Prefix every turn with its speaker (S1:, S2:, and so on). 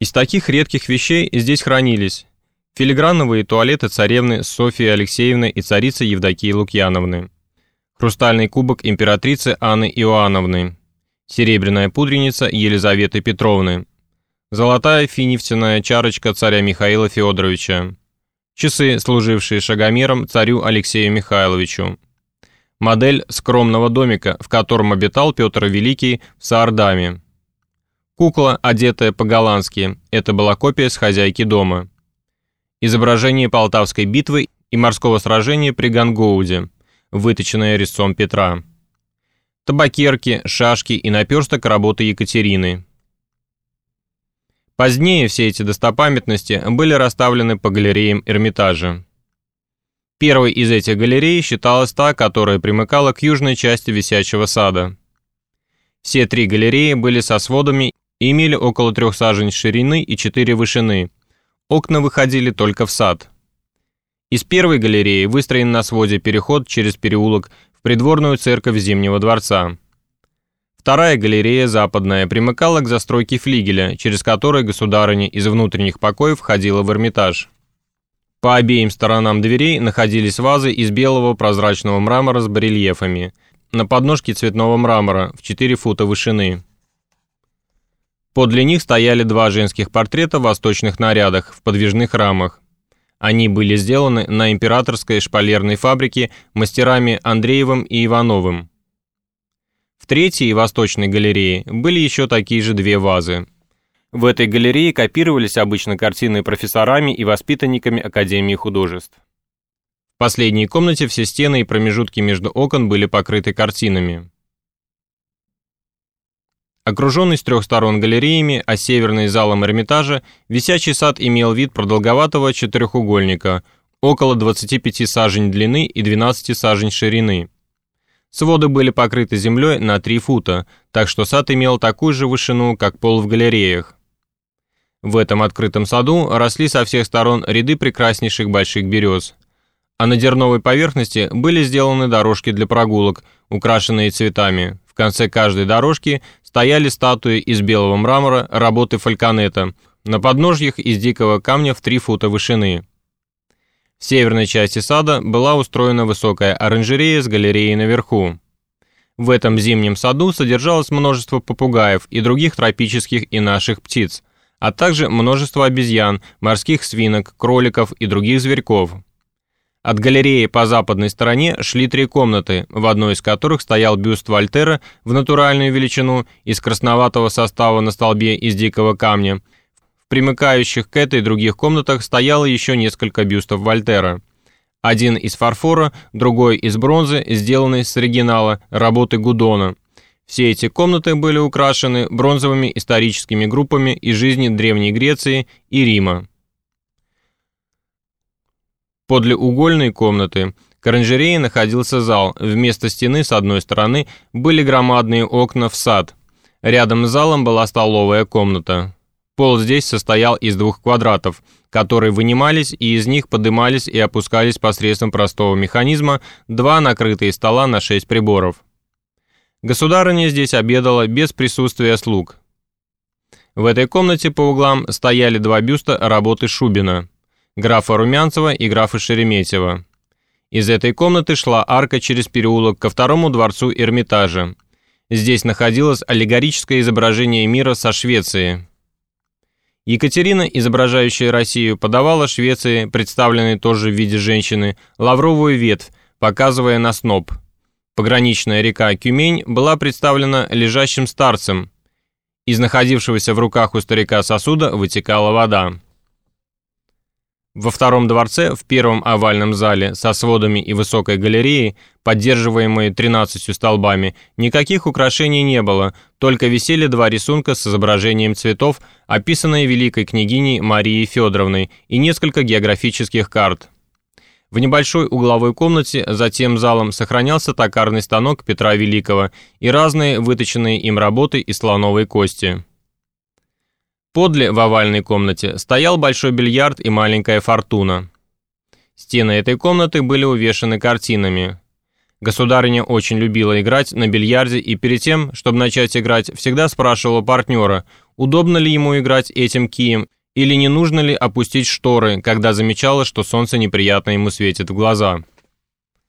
S1: Из таких редких вещей здесь хранились филиграновые туалеты царевны Софьи Алексеевны и царицы Евдокии Лукьяновны, хрустальный кубок императрицы Анны Иоанновны, серебряная пудреница Елизаветы Петровны, золотая финифтяная чарочка царя Михаила Федоровича, часы, служившие шагомером царю Алексею Михайловичу, модель скромного домика, в котором обитал Петр Великий в Саардаме, кукла, одетая по-голландски, это была копия с хозяйки дома, изображение Полтавской битвы и морского сражения при Гангоуде, выточенное резцом Петра, табакерки, шашки и наперсток работы Екатерины – Позднее все эти достопамятности были расставлены по галереям Эрмитажа. Первой из этих галерей считалась та, которая примыкала к южной части висячего сада. Все три галереи были со сводами имели около трех сажень ширины и четыре вышины. Окна выходили только в сад. Из первой галереи выстроен на своде переход через переулок в придворную церковь Зимнего дворца. Вторая галерея, западная, примыкала к застройке флигеля, через который государыня из внутренних покоев входила в Эрмитаж. По обеим сторонам дверей находились вазы из белого прозрачного мрамора с барельефами, на подножке цветного мрамора в 4 фута вышины. Подле них стояли два женских портрета в восточных нарядах, в подвижных рамах. Они были сделаны на императорской шпалерной фабрике мастерами Андреевым и Ивановым. В третьей восточной галерее были еще такие же две вазы. В этой галерее копировались обычно картины профессорами и воспитанниками Академии художеств. В последней комнате все стены и промежутки между окон были покрыты картинами. Окруженный с трех сторон галереями, а северный залом Эрмитажа, висячий сад имел вид продолговатого четырехугольника, около 25 сажень длины и 12 сажень ширины. Своды были покрыты землей на 3 фута, так что сад имел такую же вышину, как пол в галереях. В этом открытом саду росли со всех сторон ряды прекраснейших больших берез. А на дерновой поверхности были сделаны дорожки для прогулок, украшенные цветами. Конце каждой дорожки стояли статуи из белого мрамора работы фальконета, на подножьях из дикого камня в 3 фута вышины. В северной части сада была устроена высокая оранжерея с галереей наверху. В этом зимнем саду содержалось множество попугаев и других тропических и наших птиц, а также множество обезьян, морских свинок, кроликов и других зверьков. От галереи по западной стороне шли три комнаты, в одной из которых стоял бюст Вольтера в натуральную величину из красноватого состава на столбе из дикого камня – примыкающих к этой других комнатах стояло еще несколько бюстов Вольтера. Один из фарфора, другой из бронзы, сделанный с оригинала работы Гудона. Все эти комнаты были украшены бронзовыми историческими группами из жизни Древней Греции и Рима. Подле угольной комнаты к оранжерее находился зал. Вместо стены с одной стороны были громадные окна в сад. Рядом с залом была столовая комната. Пол здесь состоял из двух квадратов, которые вынимались и из них поднимались и опускались посредством простого механизма два накрытые стола на шесть приборов. Государыня здесь обедала без присутствия слуг. В этой комнате по углам стояли два бюста работы Шубина, графа Румянцева и графа Шереметьева. Из этой комнаты шла арка через переулок ко второму дворцу Эрмитажа. Здесь находилось аллегорическое изображение мира со Швецией. Екатерина, изображающая Россию, подавала Швеции, представленной тоже в виде женщины, лавровую ветвь, показывая на сноп. Пограничная река Кюмень была представлена лежащим старцем. Из находившегося в руках у старика сосуда вытекала вода. Во втором дворце, в первом овальном зале со сводами и высокой галереей, поддерживаемой 13 столбами, никаких украшений не было, только висели два рисунка с изображением цветов, описанные великой княгиней Марией Федоровной, и несколько географических карт. В небольшой угловой комнате за тем залом сохранялся токарный станок Петра Великого и разные выточенные им работы из слоновой кости. Подле в овальной комнате стоял большой бильярд и маленькая фортуна. Стены этой комнаты были увешаны картинами. Государыня очень любила играть на бильярде и перед тем, чтобы начать играть, всегда спрашивала партнера, удобно ли ему играть этим кием, или не нужно ли опустить шторы, когда замечала, что солнце неприятно ему светит в глаза.